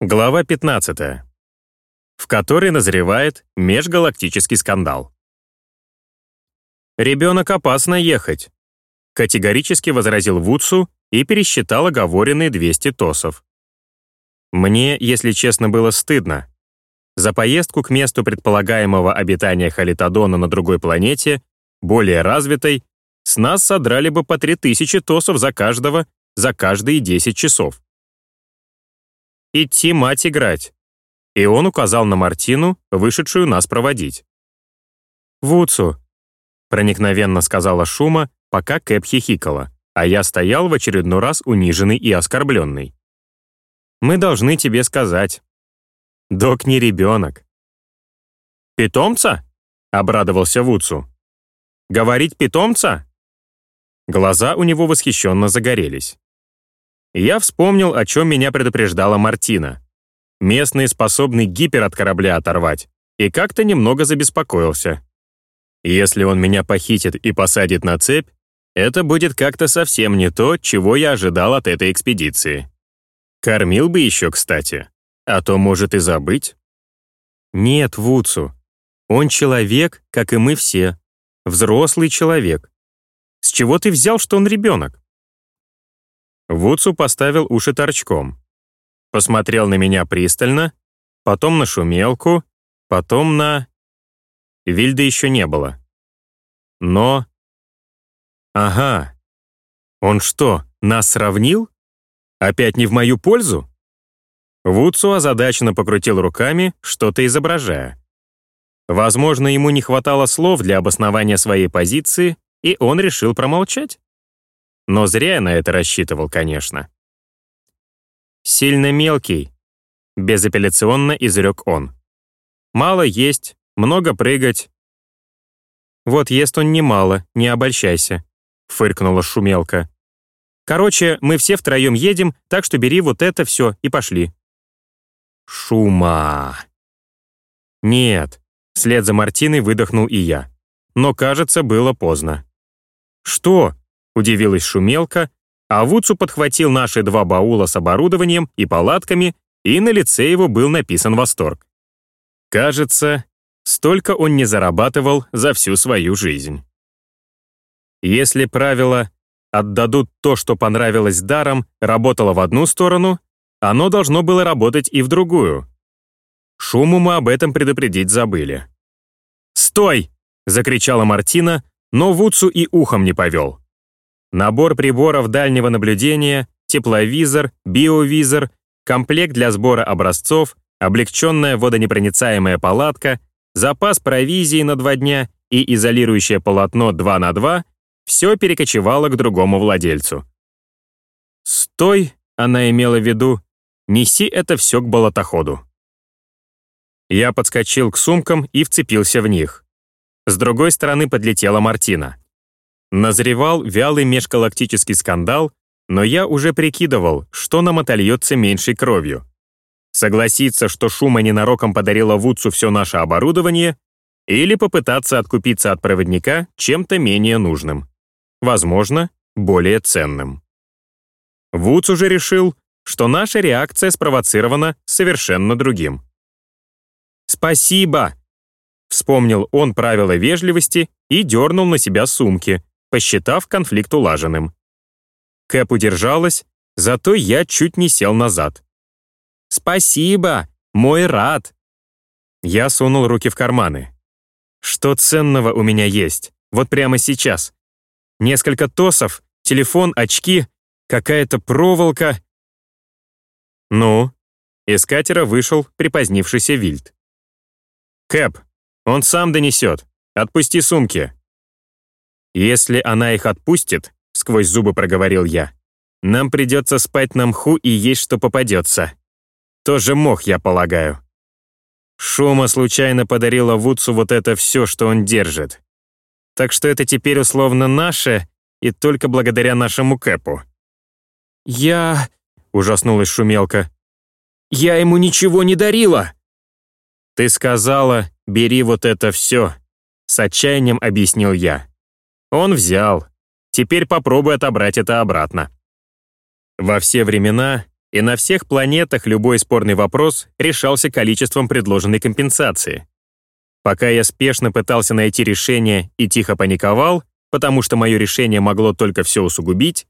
Глава 15, в которой назревает межгалактический скандал. «Ребенок опасно ехать», — категорически возразил Вудсу и пересчитал оговоренные 200 тосов. Мне, если честно, было стыдно. За поездку к месту предполагаемого обитания Халитодона на другой планете, более развитой, с нас содрали бы по 3000 тосов за каждого за каждые 10 часов идти мать играть. И он указал на Мартину, вышедшую нас проводить. «Вуцу», — проникновенно сказала Шума, пока Кэп хихикала, а я стоял в очередной раз униженный и оскорбленный. «Мы должны тебе сказать. Док не ребенок». «Питомца?» — обрадовался Вуцу. «Говорить питомца?» Глаза у него восхищенно загорелись. Я вспомнил, о чем меня предупреждала Мартина. Местный способный гипер от корабля оторвать, и как-то немного забеспокоился. Если он меня похитит и посадит на цепь, это будет как-то совсем не то, чего я ожидал от этой экспедиции. Кормил бы еще, кстати, а то может и забыть. Нет, Вуцу. Он человек, как и мы все. Взрослый человек. С чего ты взял, что он ребенок? Вудсу поставил уши торчком. Посмотрел на меня пристально, потом на шумелку, потом на... Вильда еще не было. Но... Ага. Он что, нас сравнил? Опять не в мою пользу? Вудсу озадаченно покрутил руками, что-то изображая. Возможно, ему не хватало слов для обоснования своей позиции, и он решил промолчать. Но зря я на это рассчитывал, конечно. «Сильно мелкий», — безапелляционно изрек он. «Мало есть, много прыгать». «Вот ест он немало, не обольщайся», — фыркнула шумелка. «Короче, мы все втроем едем, так что бери вот это все и пошли». «Шума!» «Нет», — вслед за Мартиной выдохнул и я. Но, кажется, было поздно. «Что?» Удивилась шумелка, а Вуцу подхватил наши два баула с оборудованием и палатками, и на лице его был написан восторг. Кажется, столько он не зарабатывал за всю свою жизнь. Если правило «отдадут то, что понравилось даром» работало в одну сторону, оно должно было работать и в другую. Шуму мы об этом предупредить забыли. «Стой!» — закричала Мартина, но Вуцу и ухом не повел. Набор приборов дальнего наблюдения, тепловизор, биовизор, комплект для сбора образцов, облегченная водонепроницаемая палатка, запас провизии на два дня и изолирующее полотно 2 на 2 все перекочевало к другому владельцу. «Стой!» — она имела в виду. «Неси это все к болотоходу». Я подскочил к сумкам и вцепился в них. С другой стороны подлетела Мартина. Назревал вялый межгалактический скандал, но я уже прикидывал, что нам отольется меньшей кровью. Согласиться, что Шума ненароком подарила Вудсу все наше оборудование, или попытаться откупиться от проводника чем-то менее нужным. Возможно, более ценным. Вудс уже решил, что наша реакция спровоцирована совершенно другим. «Спасибо!» Вспомнил он правила вежливости и дернул на себя сумки, посчитав конфликт улаженным. Кэп удержалась, зато я чуть не сел назад. «Спасибо, мой рад!» Я сунул руки в карманы. «Что ценного у меня есть? Вот прямо сейчас. Несколько тосов, телефон, очки, какая-то проволока». «Ну?» Из катера вышел припозднившийся Вильд. «Кэп, он сам донесет. Отпусти сумки». «Если она их отпустит», — сквозь зубы проговорил я, «нам придется спать на мху и есть что попадется. Тоже мох, я полагаю». Шума случайно подарила Вудсу вот это все, что он держит. Так что это теперь условно наше, и только благодаря нашему Кэпу. «Я...» — ужаснулась Шумелка. «Я ему ничего не дарила!» «Ты сказала, бери вот это все», — с отчаянием объяснил я. Он взял. Теперь попробуй отобрать это обратно. Во все времена и на всех планетах любой спорный вопрос решался количеством предложенной компенсации. Пока я спешно пытался найти решение и тихо паниковал, потому что мое решение могло только все усугубить,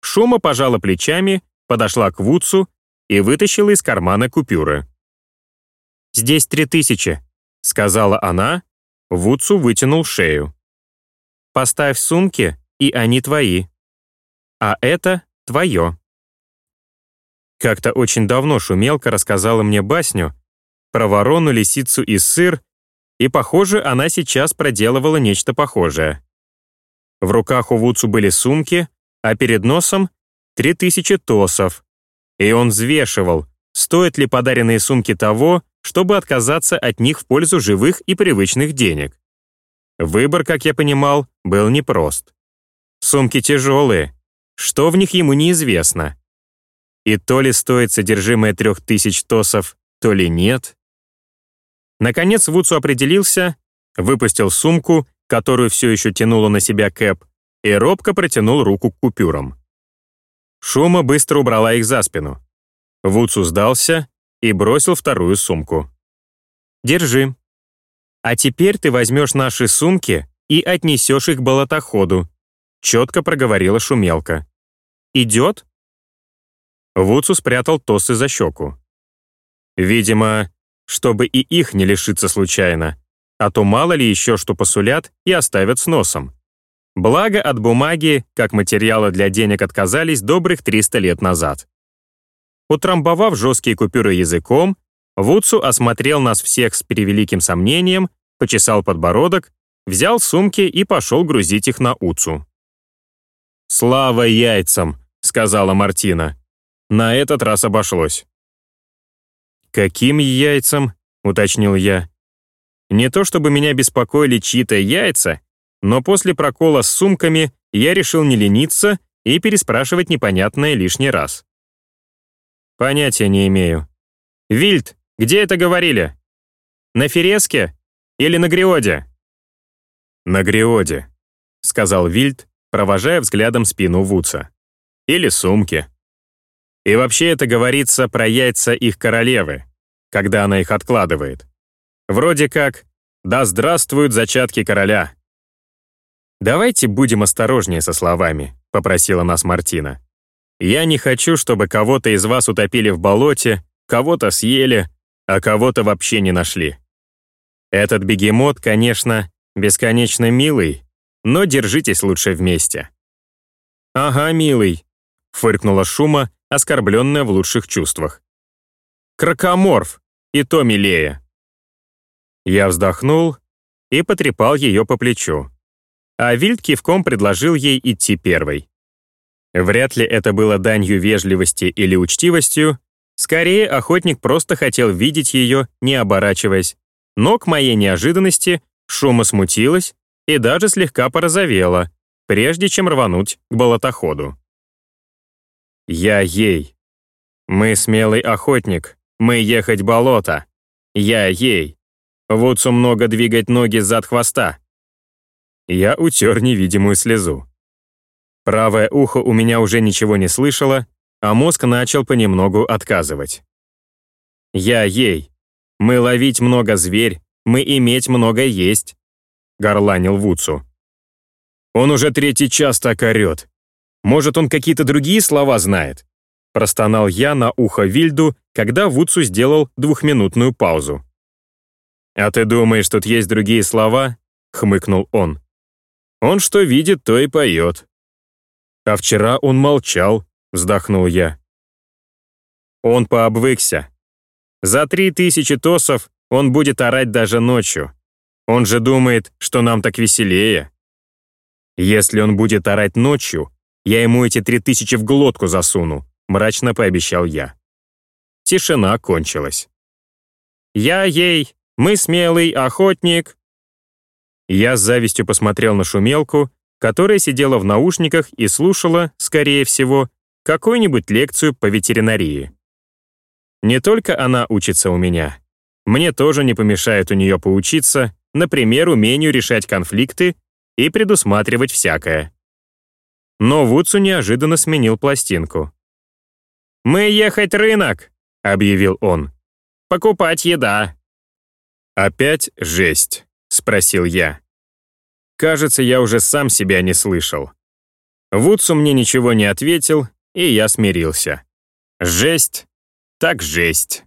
Шума пожала плечами, подошла к Вудсу и вытащила из кармана купюры. «Здесь три тысячи», — сказала она. Вудсу вытянул шею. «Поставь сумки, и они твои. А это твое». Как-то очень давно Шумелка рассказала мне басню про ворону, лисицу и сыр, и, похоже, она сейчас проделывала нечто похожее. В руках у Вудсу были сумки, а перед носом — три тысячи тосов. И он взвешивал, стоят ли подаренные сумки того, чтобы отказаться от них в пользу живых и привычных денег. Выбор, как я понимал, был непрост. Сумки тяжелые, что в них ему неизвестно. И то ли стоит содержимое трех тысяч тосов, то ли нет. Наконец Вудсу определился, выпустил сумку, которую все еще тянула на себя Кэп, и робко протянул руку к купюрам. Шума быстро убрала их за спину. Вудсу сдался и бросил вторую сумку. «Держи. А теперь ты возьмешь наши сумки и отнесешь их болотоходу», четко проговорила шумелка. «Идет?» Вудсу спрятал тосы за щеку. Видимо, чтобы и их не лишиться случайно, а то мало ли еще что посулят и оставят с носом. Благо от бумаги, как материала для денег отказались добрых 300 лет назад. Утрамбовав жесткие купюры языком, Вудсу осмотрел нас всех с превеликим сомнением, почесал подбородок, взял сумки и пошел грузить их на Уцу. «Слава яйцам!» — сказала Мартина. На этот раз обошлось. «Каким яйцам?» — уточнил я. Не то чтобы меня беспокоили чьи-то яйца, но после прокола с сумками я решил не лениться и переспрашивать непонятное лишний раз. Понятия не имею. Вильд, где это говорили? На Фереске или на Гриоде? На Гриоде, сказал Вильд, провожая взглядом спину Вудса. Или сумки. И вообще это говорится про яйца их королевы, когда она их откладывает. Вроде как «Да здравствуют зачатки короля». «Давайте будем осторожнее со словами», — попросила нас Мартина. «Я не хочу, чтобы кого-то из вас утопили в болоте, кого-то съели, а кого-то вообще не нашли. Этот бегемот, конечно, бесконечно милый, но держитесь лучше вместе». «Ага, милый», — фыркнула Шума, оскорбленная в лучших чувствах. «Кракоморф, и то милее». Я вздохнул и потрепал ее по плечу а Вильд кивком предложил ей идти первой. Вряд ли это было данью вежливости или учтивостью, скорее охотник просто хотел видеть ее, не оборачиваясь. Но к моей неожиданности шума смутилась и даже слегка порозовела, прежде чем рвануть к болотоходу. Я ей. Мы смелый охотник, мы ехать болото. Я ей. Вудсу много двигать ноги зад хвоста. Я утер невидимую слезу. Правое ухо у меня уже ничего не слышало, а мозг начал понемногу отказывать. «Я ей. Мы ловить много зверь, мы иметь много есть», — горланил Вудсу. «Он уже третий час так орет. Может, он какие-то другие слова знает?» Простонал я на ухо Вильду, когда Вудсу сделал двухминутную паузу. «А ты думаешь, тут есть другие слова?» — хмыкнул он. Он что видит, то и поет. А вчера он молчал, вздохнул я. Он пообвыкся. За три тысячи тосов он будет орать даже ночью. Он же думает, что нам так веселее. Если он будет орать ночью, я ему эти три тысячи в глотку засуну, мрачно пообещал я. Тишина кончилась. Я ей, мы смелый охотник, я с завистью посмотрел на шумелку, которая сидела в наушниках и слушала, скорее всего, какую-нибудь лекцию по ветеринарии. Не только она учится у меня. Мне тоже не помешает у нее поучиться, например, умению решать конфликты и предусматривать всякое. Но Вудсу неожиданно сменил пластинку. «Мы ехать рынок», — объявил он. «Покупать еда». «Опять жесть?» — спросил я. Кажется, я уже сам себя не слышал. Вудсу мне ничего не ответил, и я смирился. Жесть, так жесть.